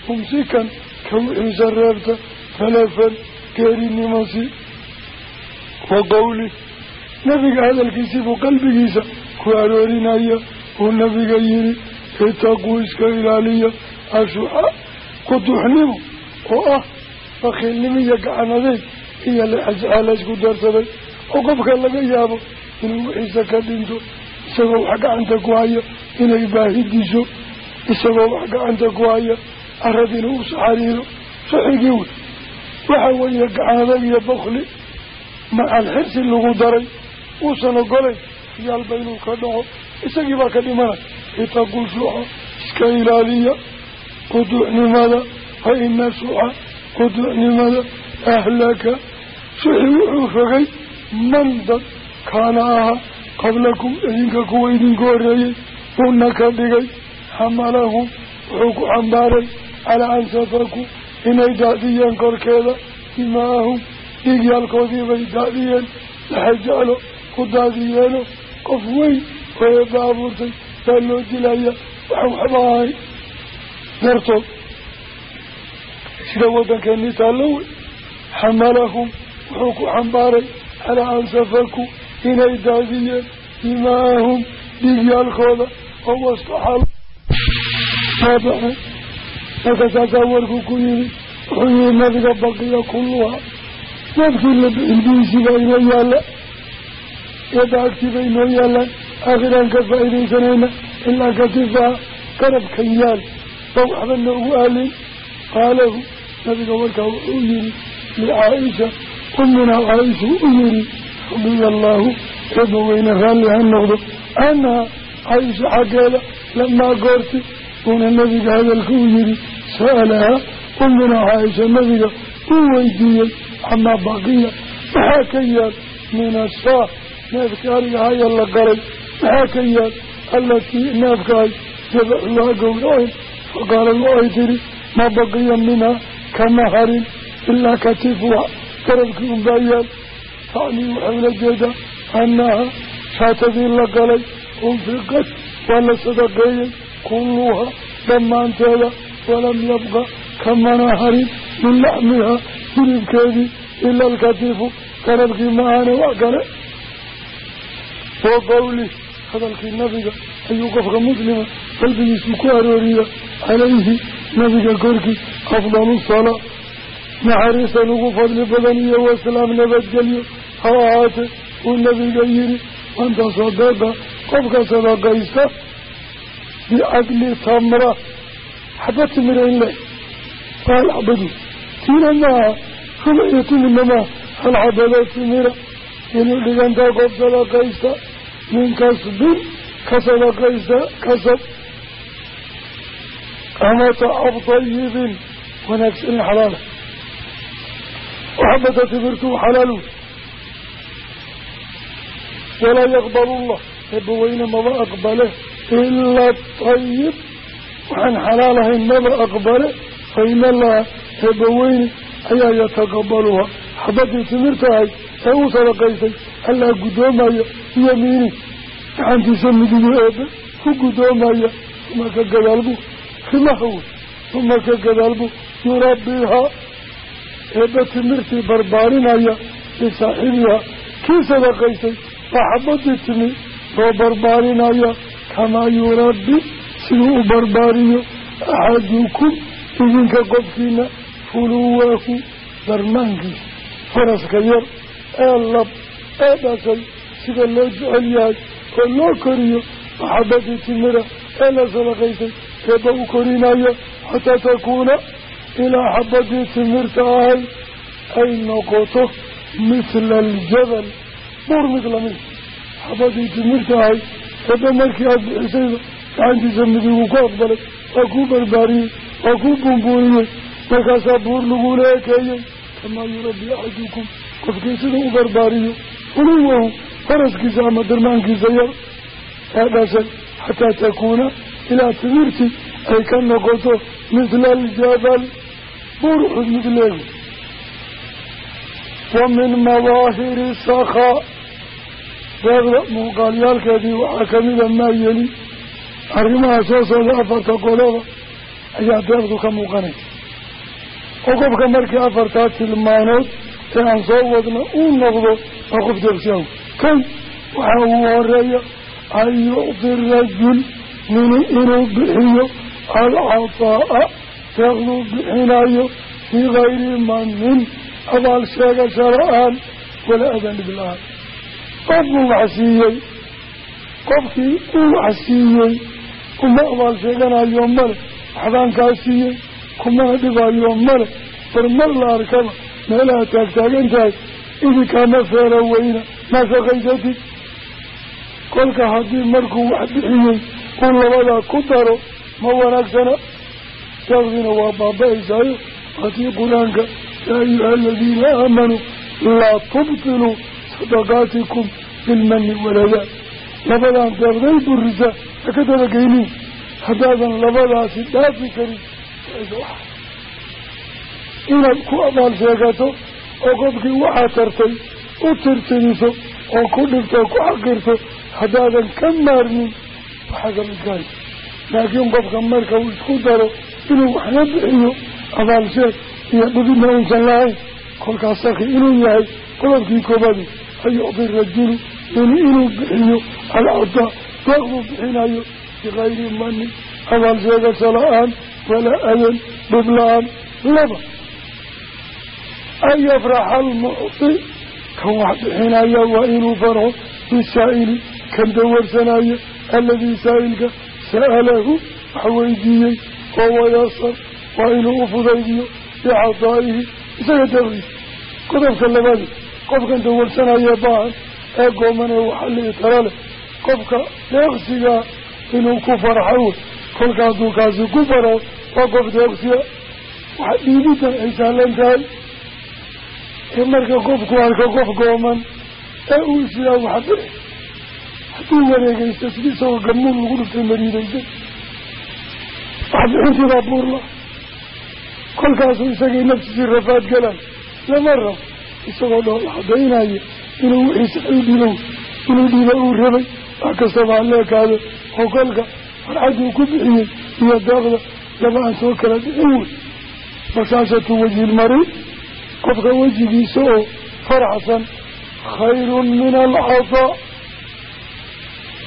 mumsikan ka wixiisa reebta talafan geerinimasi wa qawli nebiga hadalkiisiibuu qalbigiisa ku aroorinaya uu nabiga yihi itaquu iska ilaaliya ashuxa quduxnimo oo ah bakiilnimo iyo gacan adeeg iyo lexajaa la isku darsaday oo qofka laga yaabo inuu wixiisa ka dhinto isagoo wax gacanta ku haya inay baahi disho isagoo wax gacanta ku haya arad inuu usaxariiro suxigii wey waxa weeye gacan adeeg iyo bakli macal xirsi lagu daray uusan ogolay yaalba inuu ka dhaco. Isagii baa ka dhimanay itaquu shuxa iska ilaaliya quduucnimada fa ina shuxa quduucnimada ahlaka. Shuxi wuxuu rogay man dad kaana ahaa qablakum idinka kuwa idinku horreeyey una ka dhigay xamalahum wuxuu ku xambaaray calaa an safaku inay daadiyeen korkeeda dimaahum dhiigyaalkoodiibay daadiyeen laxa ku daadiyeeno qof weyn oo eebba abuurtay baa loo dilaya waxaan waxba ahayn dartood sida waddankeennii taallo wey xamalahum wuxuu ku xambaaray calaa an safaku inay daadiyeen dimaahum dhiigyaalkooda oo wastaxal saabaxay marka saasaa warku ku yimi wuxuu yihi baqiya kulluha neefkii la yaalla eeba agtiiba inoo yaallaan aakhiraan ka faa'iidaysanayna ilaa katifaha garabkan yaal. Ba waxba noogu aalin qaalahu nabiga warkaa wuxuu yihi licaaisha umunaa caaisha u yihi radia allaahu eeba weyne raalli ha noqdo. Anhaa caaisha xaggeeda lamaa goorti uuna nabiga hadalka u yihi sa'alahaa umunaa caaisha nabiga uu weydiiyey camaa baqiya maxaa ka yaal? Min neefkii ariga haya la galay. Maxaa ka yaal allatii neefkaay dabaxuhaa gowraceen faqaala waxay tidhi ma baqiya minhaa kama harin ilaa katifuha garabkii unbaa yaal tacnii waxay ula jeedaa annaha shaatadii la galay unfiqad waa la sadaqeeyey kulluha dhammaanteeda walam yabqa kamana harin min laxmiha hilibkeedii ila alkatifu garabkii ma kale wa qawli hadalkii nabiga ayuu qofka muslima qalbigiisu ku arooriya calayhi nabiga korkii afdalu salaa naxariisan ugu fadli badan iyo waslaam nabadgelyo ha ahaate uu nabiga yihi man tasadaqa qofka sadaqaysta biadli tamra. Xaba timira in le hal xabadu tiina maaha ruba iyo timidna maaha hal xabadoo timira inuu dhigantaa qof sadaqaysta min kasbin ka sadaqaysta kasab ama tacab tayibin wanaagsanin xalaala waxabada timirtuu xalaalu. Walaa yaqbalu llah eebba weyne maba aqbale. Ilaa tayib waxaan xalaal ahayn maba aqbale. Fa in allaha eebba weyne ayaa yataqabaluha xabadii timirtahay ee u sadaqaystay allaa guddoomaya biyamiini gacantiisa midigu eebe ku guddoomaya uma ka gadaalbu? Rimaha uma ka gadaalbu? Yurabbihaa eebbe timirtii barbaarinaya lisaaxibihaa kii sadaqaystay baa xabadii timi loo barbaarinaya kamaa yurabbi siduu u barbaariyo axadukum idinka qofkiina fuluwaahu darmaankiisa faraska yar ee lab ee dhashay sida loo jecel yahay oo loo koriyo maxabadii timira ee la sadaqaysay eebba u korinaya xataa takuuna ilaa xabadii timirta ahay ay noqoto mithla aljabal buur mid la mid xabadii timirta ahay eebba markii aada bixisayba gacantiisa midigu ku aqbalay waa kuu barbaariyey waa kuu buunbuuniyey markaasaa buur lagula ekeeyey kamaa yurabbi axadukum qofkii siduu u barbaariyo fuluwahu faraskiisa ama dirmaankiisa yar. Ee dhashay xataa takuuna ilaa timirtii ay ka noqoto mithla aljabal buur uxud mid leegu wa min madaahiri sakhaa deeqda muuqaalyaalkeedii waxaa kamida maa yeli arrimaha soo socda afarta qodaba ayaa deeqdu ka muuqanaysa oo qofka markii afartaa tilmaanood ee aan soo wadno uu noqdo waa qof deeqsi aw kay waxaa ugu horreeya an yucdi rajul nini inuu bixiyo alcataa'a deeqduu bixinayo fii gayri manin abaal sheegasha la'aan wala adan dhib la'aan qofkuu wax siiyey qofkii uu wax siiyey kuma abaal sheeganayo male. Waxbaan kumana dhibayo male. Bar mar la arkaba meelaha taagtaagan tahay idinkaama feera weyna ma shaqaysatid kolka haddii markuu wax bixiyey uu labadaa ku daro ma wanaagsana. Deeqdiina waa baaba-aysaayo waatii qur'aanka yaa ayuha aladiina aamanuu laa tubtiluu sadaqaatikum bilmani waladaa labadan deeqday burisa ha ka dabageynin haddaadan labadaasi dhaafi karin inaad ku abaal sheegato oo qofkii waxaa tartay u tirtiriso oo ku dhigto ku xaqirto haddaadan ka maarmin waxaa kamidkahay laakiin qofka marka uu isku daro inuu waxna bixiyo abaal sheeg iyo dhibina uusan lahayn kolkaas saki inuu yahay qodobkii koobaadi an yucdi rajulu in inuu bixiyo alcadaa deeqbuu bixinayo bikayri mani abaal sheegasho la'aan walaa adan dhib la'aan laba an yafraxa almucti kan wax bixinaya waa inuu farxo bisaa'ili kan dawarsanaya aladii saa'ilka sa'alahu wax weydiiyey oo wayasar waa inuu u fudaydiyo bicadaa'ihi isaga deeqdiisa qodobka labadi qofkan dawarsanaya baahan ee gooman ee waxalii tala leh qofka deeqsigaa inuu ku farxo kolka hadduu kaasi ku farxo waa qof tahay ee marka qofku arka qof gooman ee uu isiyaa wax bixi hadduu wareegaysta sidii isagoo gamuun lagu dhuftay mariidaysa waxbixintiibaa buurla. Kolkaasuu isagii naftiisii rafaad galan lama rabo isagoo dhool cadaynaya inuu wixiisa u dhibow inuu dhiba uu rabay wax kastaba haleekaado oo kolka farxadduu ku bixiyey iyo deeqda laba aan soo kala bixin wey bashaashatu wajilmari qofka wejigiisa oo faraxsan khayrun min alcataa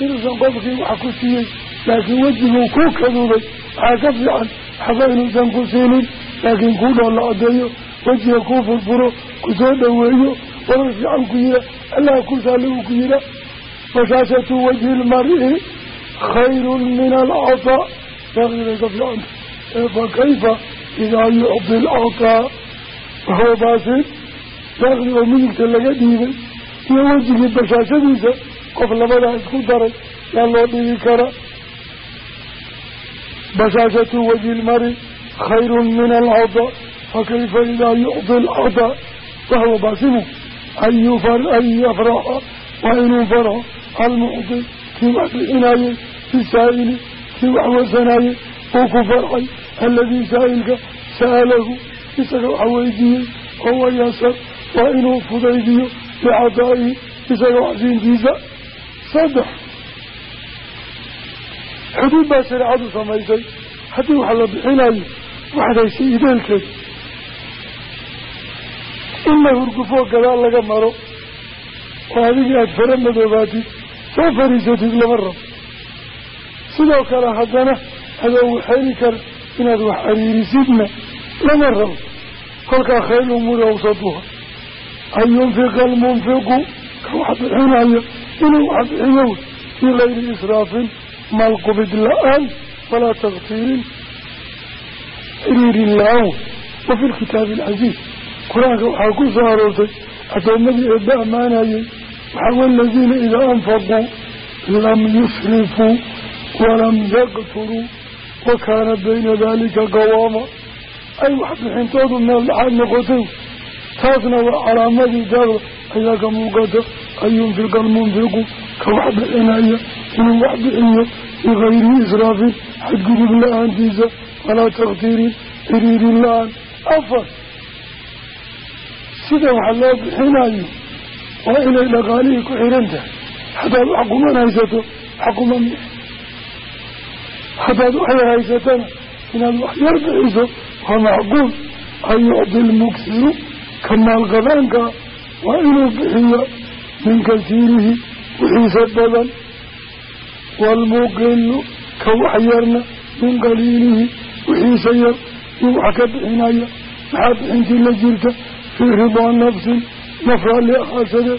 inuusan qofkii wax ku siiyey laakiin wejiguu ku kaduubay. Waxaa ka fiican waxba inuusan ku siinin laakiin kuu dhoolla cadeeyo wejiga kuu furfuro ku soo dhoweeyo. Warar fiican ku yira allaha ku saali uu ku yira. Bashaashatu wajhi lmari khayrun min alcataa idaa yucdi alcataa wahuwa baasin deeqdi oo midigta laga dhiibay iyo wejigii bashaashadiisa qof labadaa isku daray yaa loo dhigi karaa bashaashatu wajhi lmari khayrun min alcataa fakayfa idaa yucdi alcataa wahuwa baasimu an yafraxa waa inuu farxo almucdi kii wax bixinayey bisaa'ili kii wax wasanayey uu ku farxay aladii isaga wax weydiiyey oo wayasar waa inuu fudaydiyo bicadaa'ihi isaga waxsiintiisa saddex xuduud baa shareecadu samaysay. Haddii wax la bixinayo waxdaysa ideelkeed in la hurgufoo gadaal laga maro oo adigii aada fara madoobaatid soo fariisatid lama rabo. Sidoo kale haddana adoo waxheli kara inaad wax xiriirisidna lama rabo. Kolkaa khayr umuuri awsaduha an yunfiqa almunfiqu ka wax bixinaya inuu wax bixiyo. Fii gayri israafin maalqubid la'aan walaa taktiirin xiriirin la'aan wa fi lkitaabi alcasiiz qur'aanka waxaa ku soo aroortay addoommadii eebba ammaanayey waxaa waladiina idaa anfaquu lam yusrifuu walam yaqturuu wa kaana bayna dalika qawaama ay waxbixintoodu meel dhaxaad noqotay taasna waa calaamadii daaqda ayaa ka muuqata an yunfiqa almunfiqu ka wax bixinaya inuu wax bixiyo bigayri israafin xadgudub la'aantiisa walaa taktiirin xiriirin la'aan. Afar sida wax loo bixinayo waa inay dhaqaalihii ku xiran tahay haddaad wax kuman haysato wax kuma mix haddaad inaad wax yar waa macquul an yucdi lmuksiru ka maalqabaanka waa inuu bixiyo min kasiirihi wixiisa badan. Waalmuqilu ka waxyarna min qaliilihi wixiisa yar yuu wax ka bixinaya. Maxaa bixintii la jirta? Fii ridaa nafsin naf raalli ahaasade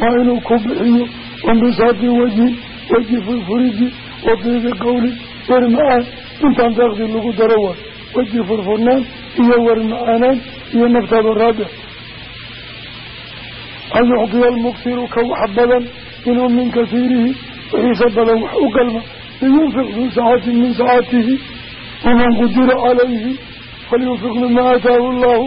waa inuu ku bixiyo wambisaati wajhin weji furfuridi wadiibi qawli wer ma-aan intaan daaqdi lagu daro weji furfurnaan iyo wer ma-aanaan iyo naftaada raabix an yucdiya almuksiru ka wax badan inuu min kasiirihi wixiisa badan wax u galma. Liyunfiq fii saacatin min saacatihi waman qudira calayhi falyunfiq mima aataahu allahu.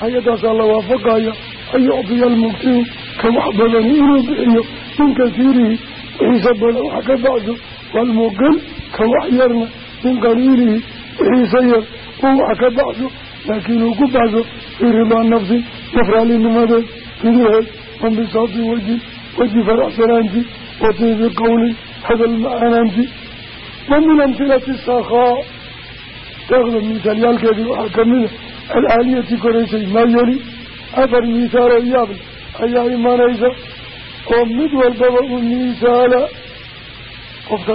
Hay'adaasaa la waafaqaya an yucdiya almuksiru ka wax badani inuu bixiyo min kasiirihi wixiisa badan wax ka bacdo. Waalmuqil ka wax yarna min qaliilihi wixiisa yar uu wax ka bacdo laakiin uu ku baxdo fii ridaa nafsi nafraalinimadeed gudaheed wambisaati weji weji faraxsanaanti wa tiibi qawlin hadal ma-aanaanti wa min amhilati sakhaa deeqda miisaalyaalkeedii waxaa kamida alcaaliyati koraysay maa yeli afar miisaaloo yaable ayaa imanaysa oo mid walbaba u miisaala. Qofka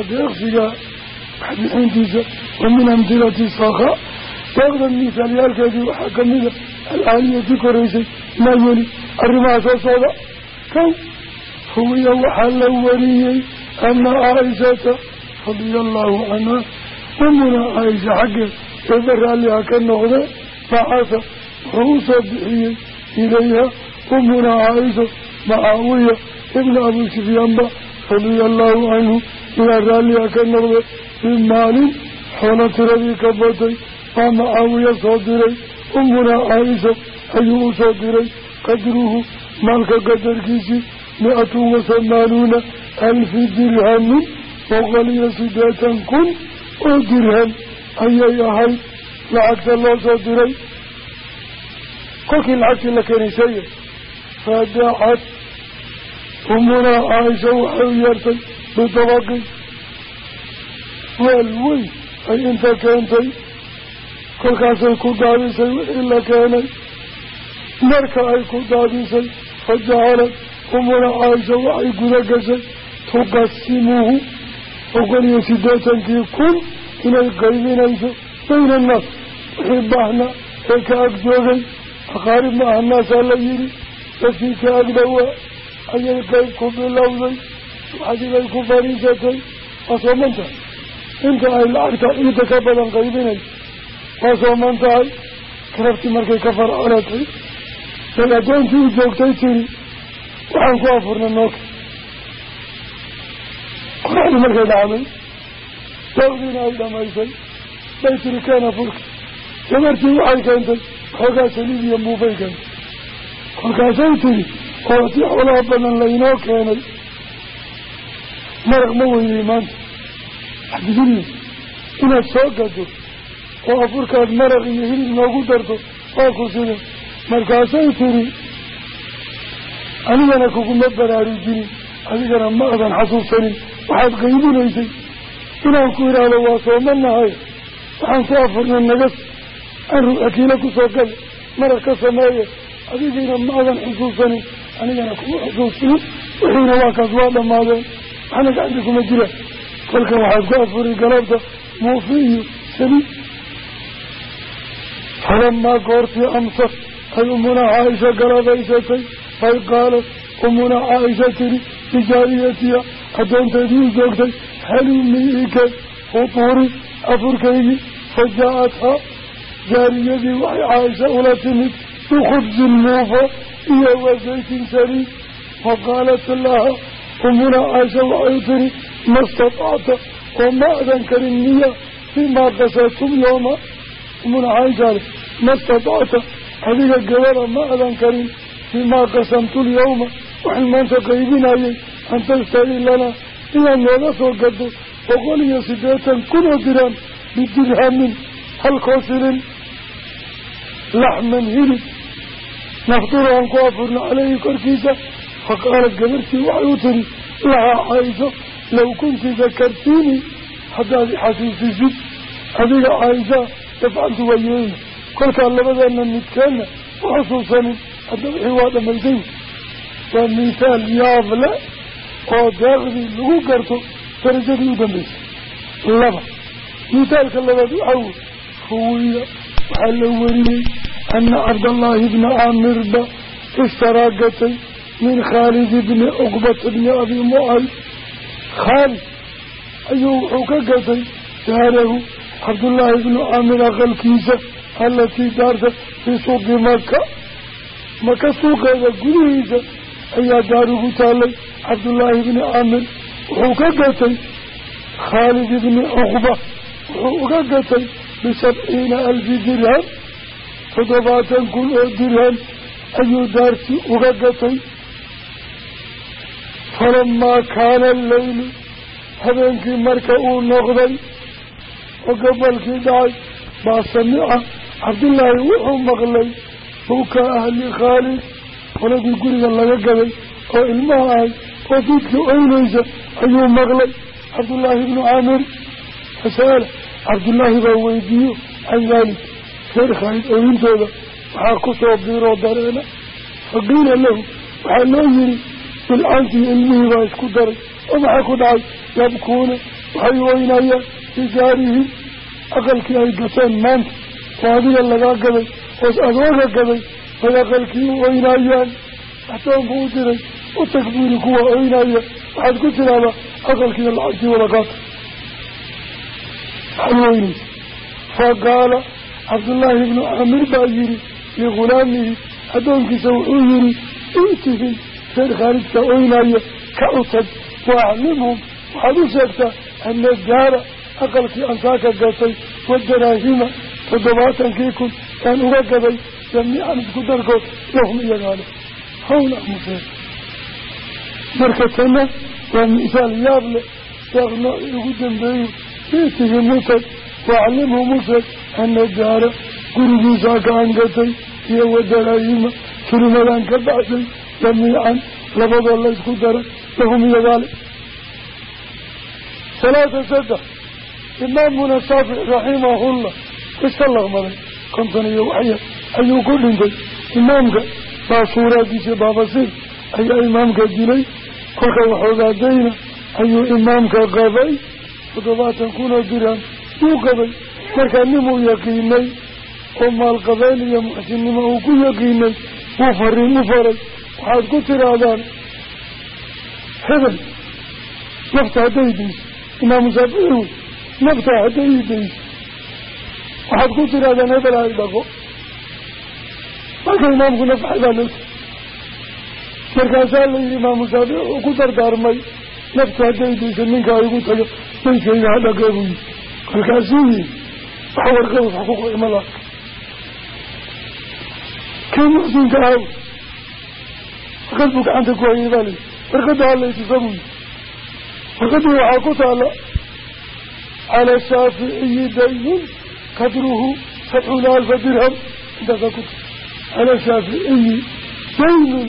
waxbixintiisa wa min amhilati sakhaa deeqda miisaalyaalkeedii waxaa kamida alcaaliyati koraysay maa yeli arrimaha soo socda. Kow huwiya waxaa la wariyey ana caaishata radia allahu canha umuna caaisha xaggeed eeba raalliha ka noqde bacasa wuxuu u soo bixiyey ilayha umuna caaisha macaawiya ibna abu sufyaanba radia allahu canhu ilaa raalliha ka noqde fii maalin xoolo tiradii ka batay maa macaawiya soo diray umuna caaisha ayuu u soo diray qadruhu maalka qadarkiisii mi-atun wa hamaanuuna alfi dirhamin boqol iyo siddeetan kun oo dirham ayay ahayd lacagta loo soo diray. Kolkii lacagtii la keenay seeye faadacad umunaa caaisha waxay u yeertay bitabaqi weel weyn ay inta keentay kolkaasay ku daadisay wixii la keenay. Marka ay ku daadisay fa jacalad umuna caaisha waxay guda gashay tuqasimuhu boqol iyo siddeetankii kun inay qaybinayso bayna annaas wixii baahna ee ka ag joogay aqaarib ma aha naasaa la yidhi dadkii ka ag dhowaa ayay qayb ku bilowday waxdigay ku fadhiisatay waa inta ay lacagta ciidda ka badan qaybinayso waa sooman tahay karabtii markay ka farcolatay bay addoontii u joogtay tiri waxaan ku afurna nooka qoraxdii markay dhacday dawdiina ay dhamaysay bay tiri keena furka. Gabartii waxay keentay xoogaa saliid iyo muubay keentay. Kolkaasay tiri oo si badan laynoo keenay. Maraq ma weynay maanta xabidilli inaad soo gado oo afurkaad maraq iyo hilib noogu darto waa ku sida markaasay tiri anigana kuguma baraarujinin adigana ma adan xasuusanin. Waxaad qaybinaysay. Inaan ku idhaahdo waa soomanahay waxaan ku afurna nagas. Aan ruakiila ku soo gala maraq ka sameeye adigiina ma adan xusuusanin anigana kuma xusuusinin wixiina waa kaas waa dhammaadeen. Waxna kuma jira kolka waxaad ku afuri galabta muufi iyo sabiid falamaa goortii amsar ay umuna caaisha galabaysatay bay qaalat umuna caaisha tiri bijaariyatiha addoonteedii u joogtay halimiike futuuri afurkaygii fa jaa-athaa jaariyadii waxay caaisha ula timid bikhubsin muufa iyo wa zaytin saliid wa qaalat laha umuna caaisha waxay tiri ma statacta oo ma adan karin miya fimaa qasatum yooma umuna caaisha le ma statacta adiga gabada ma adan karin fimaa qasamtu lyawma waxaan maanta qaybinayay an tashtari lanaa inaad nooga soo gado boqol iyo siddeetan kun oo diraan bidirhamin halkoo silin laxman hilib nafduro aan ku afurno caleyhi korkiisa faqaalad gabartii waxay u tiri lahaa low kunti dakartiini haddaad ixasuusisid adiga caaisha dafcantu waa yeelna kolkaa labadeena midkeenna ma xusuusanin hadda wixii waa dhamaysay waa mithaal yaab le oo deeqdii lagu garto darajadii u dambaysay laba mithaalka labaad waxaa wey huwiya waxaa la wariyey ana cabdallaahi bna caamirba ishtaraa gatay min khaalid bni cuqbata bni abi mucay khaalid ayuu wuxuu ka gatay daarahu cabdullaahi bnu caamir aqalkiisa alatii daarta fii suuqi maka maka suuqeeda gudihiisa ayaa daar ugu taalay cabdullaahi bni caamir wuxuu ka gatay khaalid bni cuqba wuxuu uga gatay bisabciina alfi dirham. Toddobaatan kun oo dirham ayuu daartii uga gatay falamaa kaana alleylu habeenkii marka uu noqday oo gabalkii dhacay baa samica cabdullaahi wuxuu maqlay bukaa ahli khaalid qoladii guriga laga gaday oo ilmaha ahay oo fiidkii oynaysa ayuu maqlay. Cabdullaahi ibnu caamir fasa'ala cabdullaahi baa weydiiyo can daalik reer khaalid ooyintooda waxaa ku soo biiroo dareena faqiila lahu waxaa loo yiri bilcaantii ilmihii baa isku daray oo maxaa ku dhacay yabkuuna waxay weynayaan bijaarihim aqalkii ay gateen maanta oo adiga lagaa gaday oos adooga gaday bay aqalkii u oynayaan axtoonku u diray u takbiiri kuwa oynaya waxaad ku tiraahdaa aqalkiiyo lacagtii wada qaata waxay weynaysa fa qaala cabdullaahi ibnu baa yidhi ligulaamihi addoonkiisa wuxuu itihim reer khaalidka oynaya ka utag waaclimhum waxaad u sheegtaa ana daara aqalkii ansaaka gatay wadaraahima toddobaatankii kun aan uga gaday jamiican isku darkood lahum iyagaale hawla musee marka tana waa misaal yaab leh deeqno ugu dambeeyo itihim utag waaclimhum usheeg ana daara gurigiisaa ka angatay iyo wadaraahima kelimadaan ka baxsay jamiican labadoo la isku daray lahum iyagaale salaata saddex imaamuna shaafic raximahullah iska laqmaday konton iyo waxya ayuu ku dhintay. Imaamka baasuuraadiisii baabasiir ayaa imaamka dilay. Kolka waxoogaadayna ayuu imaamka qabay. Toddobaatan kunoo dirham yuu qabay. Markaa nimuu yaqiinay oo maalqabeen iyo muxsinnimo uu ku yaqiinay wuu u faray waxaad ku tidhaahdaan hebel nafta hadday dayso imaamu shaafici wey nafta hadday dayso waxaad ku tidhahdaan hebel ha idhaqo marka imaamku nafxay baa loo markaasaa la yidhi imaamu shaafici uu ku dardaarmay nafta hadday dayso ninkaa igu tago daydkayga ha dhaqee buu yihi kolkaasuu yihi wax warqad xuquuq imala kii muxsinka ahaw warqad buu gacanta ku hayay baa layihi warqadda halaytusa buu yihi warqadii waxaa ku taala cala shaaficiyi daynun qadruhu sabcuuna alfa dirham intaasaa ku taala cala shaaficiyi daynun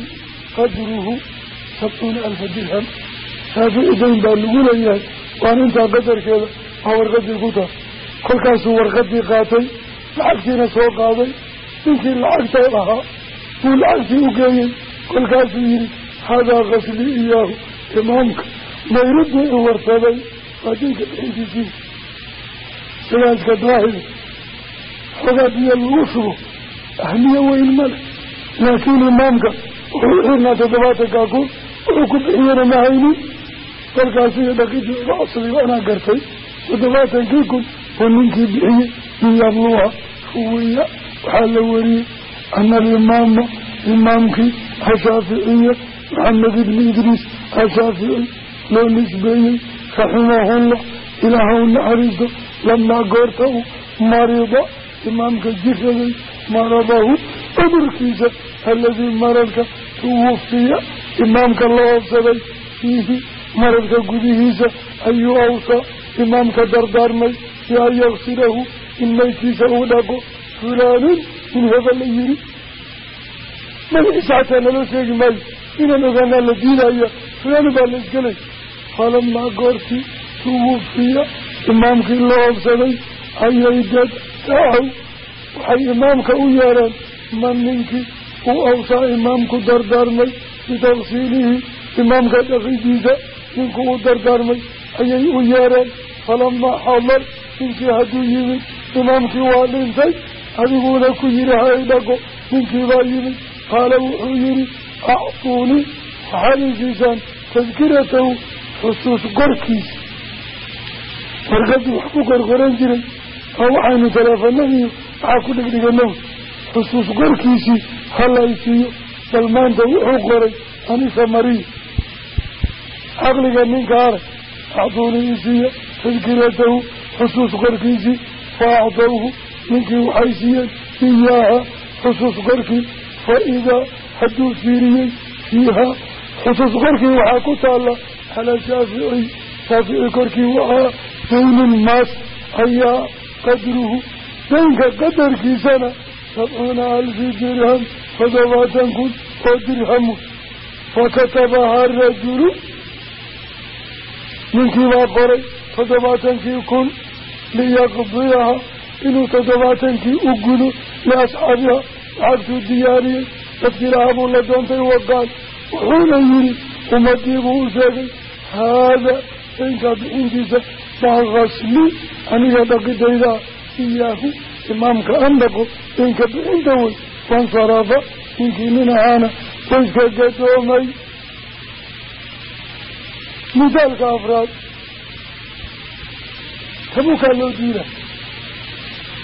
qadruhu sabcuuna alfa dirham. Shaafici dayn baa lagu leeyahay waan intaa qadarkeeda waa warqadii ku taal kolkaasuu warqadii qaatay lacagtiina soo qaaday ninkii lacagta ahaa buu lacagtii u kolkaasuu yihi haadaa kasli iyaahu imaamka mayridii u warsaday waa dinka bixintiisii daahir xoogaa biyo lagu shubo ahliye weyn male laakiin imaamka wuxuu xirnaa toddobaatankaa kun wuxuu ku bixiyana ma haynin. Kolkaasi iyo dhaqidii uga codsaday anaa gartay toddobaatankii kun oo ninkii bixiyey miyabluha huwiya waxaa la wariyey ana alimaama imaamkii ashaaficiya maxamed ibni idriis ashaafici loo nisbeeyey raximahullah ilaaha u naxariisto lamaa goorta uu marida imaamka jiraday maradahu cudurkiisa aladii maradka tuwafiya imaamka la oobsaday fiihi maradka gudihiisa ayuu awsaa imaamka dardaarmay bi an yaksilahu in maydkiisa uu dhaqo fulaanin in hebel la yiri magaciisa xataa naloo sheegi maayo inaan ogaanaa la diidaya fulaan baa la isgelay falamaa goortii tuwafiya imaamkii la oobsaday ayay dad dacow waxay imaamka u yeereen man ninkii uu awsaa imaamku dardaarmay bitaqsiilihi imaamka dhaqidiisa ninkuu u dardaarmay ayay u yeereen falamaa xadar ninkii hadduu yimid imaamkii waa dhintay adiguna ku yihi hay dhaqo ninkii baa yimid qaala wuxuu yihi actuunii waxaad isiisaan tadkiratahu xusuus qorkiisa wargadii wax ku qorqoran jiray oo waxaynu teleefanadiiyo waxaa ku dhigdhigano xusuus qorkiisii halaysiiyo bal maanta wuxuu qoray anisa mariya caqliga ninka arag acduunii isiiya tadkiratahu xusuus qorkiisii fa acdawhu ninkii waxay siiyeen iyaaha xusuus qorkii fa idaa hadduu fiiriyey fiiha xusuus qorkii waxaa ku taalla calaa shaafici shaafici korkii waxaa daynun maas ayaa qadruhu daynka qadarkiisana sabcuuna alfi dirham toddobaatan kun oo dirhamu fakatabaha rajulu ninkii baa qoray toddobaatankii kun liyaqdiyaha inuu toddobaatankii u gudo liasxaabiha lacagtuu diyaariyey dadkiilaha buu la doontay waqaal wuxuuna yidhi ummadii buu u sheegay haada daynkaa bixintiisa baa kasli aniga dhaqidayda iyaahu imaamka an dhaqo daynka bixinta wey fansarafa ninkii nin ahaana wayska gadoomay misaalka afraad tabukaa loo diila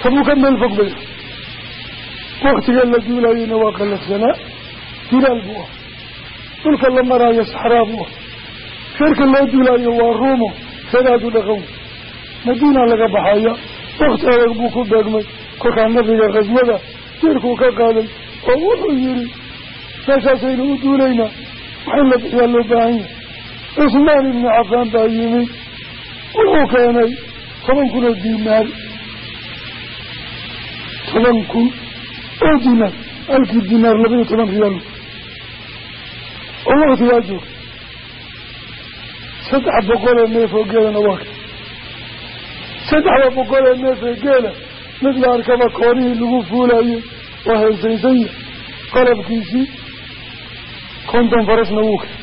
tabuka meel fog waktiga la duulayeyna waa qalafsanaa jiraal buu ah. Dhulka la maraayo saxraa buu ah. Reerka loo duulaayo waa ruumo. Reeraadu dhaqan. Madiina laga baxaya wakti adag buu ku beegmay. Kolkaa nabiga khaswada jeerkuu ka qaaday oo wuxuu yidhi meeshaasaynu u duulaynaa waxin la bixiyaa loo baahan yahay. Cusmaan ibni cafaan baa yimid wuxuu keenay toban kun oo diinaar. Toban kun oo diinaar halkii diinaar labaiyo toban riyaal. Oo waktigaa jooga saddex boqol ee neef oo geelana waa ka saddexda boqol ee neef ee geela mid la arkaba koorihii lagu fuulayey waa haysaysanya qalabkiisii konton farasna wuu kay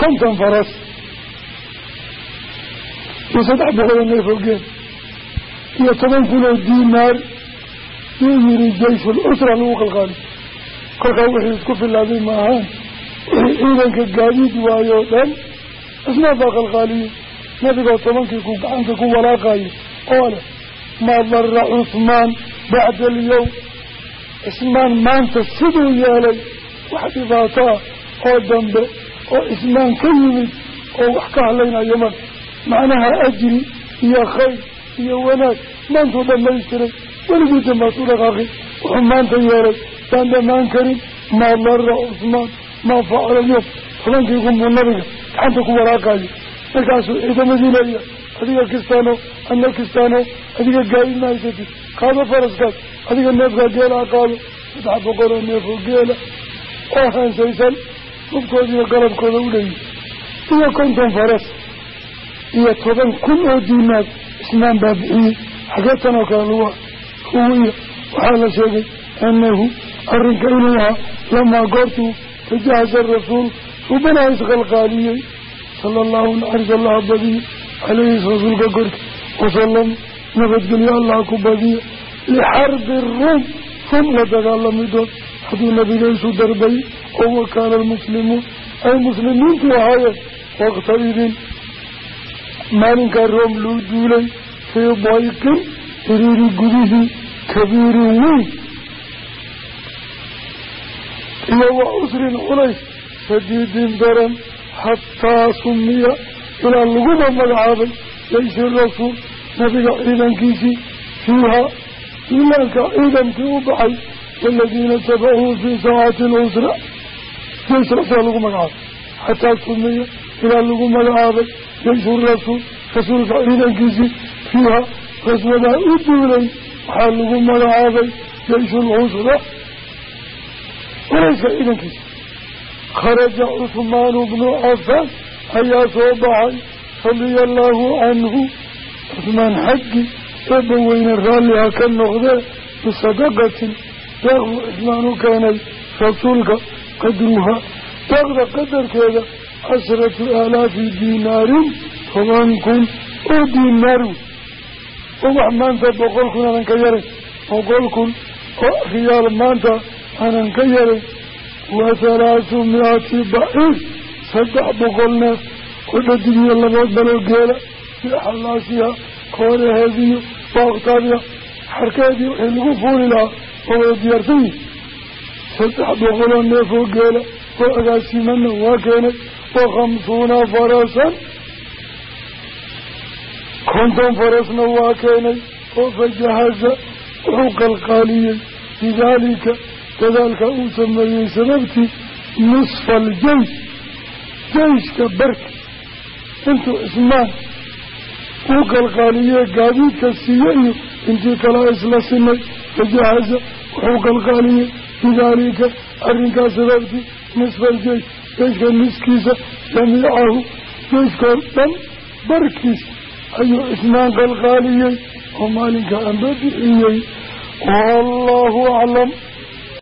konton faras. Iyo saddex boqol oo neef oo geel iyo toban kun oo diinaar yuu yihi jayshul cusra lagu qalqaali. Kolkaa wixii isku filaaday ma ahaan wixii ciidanka gaadiid waayo o dhan cismaan baa qalqaaliyey nabigoo tobankii ku gacanta ku walaaqayo oo leh maa dara cusmaan bacda alyawm. Cismaan maanta siduu yeelay wax dhibaato ah oo dambe oo cismaan ka yimid oo wax ka hadlaynayo mar. Macnaha ajri iyo khayr iyo wanaag maantuu dhamaystiray weligii dambaad u dhaqaaqi wuxuu maanta yeelay baan dhamaan karin maa dara cusmaan maa facala alyawm tobankii kunbuu nabiga gacanta ku walaaqayo markaasuu ciidamadii leeya adiga kistaano adna kistaano adiga gaadid ma haysatid. Qaado faraskaas adiga neefkaa geelaa qaado. Saddex boqol oo neef oo geela oo haansaysan hubkoodiiyo galabkooda u leeyihi iyo konton faras iyo toban kun oo diinaad ismaan baa bixiyey. Kale lagu huwiya waxaa la sheegay annahu arrinka inuu ahaa lamaa goortuu tajahasa rasuul subanaa isqalqaaliyey sala allahu naxaris allaha badiye caleyhi rasuulka korki wasalam nabadgelyo allah ku badiye lixarbi ruum rum la dagaalami doon hadduu nabiga isu darbay oo wakaana almuslimuun ay muslimiintu ahaayeen waqta idin maalinkaa room luu duulay fii dayqin iriiri gudihii kabiirin weyn iyo wa cusrin culays shadiidin daran xataa sumiya ilaa laguba magacaabay jayshi rasuul nabiga ciidankiisii fiiha ilaanka ciidankii u baxay waladiina tabacuu fii saacati lcusra jaysh rasuul lagu magacaabay. Xataa sumiya ilaa lagu magacaabay jayshu rasuul rasuulka ciidankiisii fiiha qaswadaa u duulay waxaa lagu magacaabay jayshu lcusra warayska ciidankiisa kharaja cuhmaanu bnu cafaan ayaa soo baxay radia allaahu canhu cuhmaan xaggi eebba weyne raalliha ka noqdee bisadaqatin deequu cismaan u keenay rasuulka qadruhaa daaqda qadarkeeda cashratu aalaafi diinaarin toban kun oo oo wax maanta boqol kun aanan ka yaray boqol kun oo riyaal maanta aanan ka yaray wa halaasu mi-ati baciir saddex boqol neef oo dhadigiyo labood baloo geela bixalaasiha kooraheediyo waaqtaabiha xarkeedii wixii lagu fuuli lahaa oo wada saddex boqoloo neef oo geela oo agaasimanna waa keenay wa khamsuuna farasan konton farasna waa keenay oo fajahaza wuxuu qalqaaliyey bidaalika dadaalka uu sameeyey sababtii nisfa aljeysh jeyshka barki intuu cismaan uu qalqaaliyey gaadiidka siiye iyo intii kalaa isla sinay fajahaza wuxuu qalqaaliyey bidaalika arrinkaas sababtii nisfa aljeysh jeyshka niskiisa jamiicahu jeyshkoo dhan barkiis ayuu cismaan qalqaaliyey oo maalinka anba bixiyey. Wallahu aclam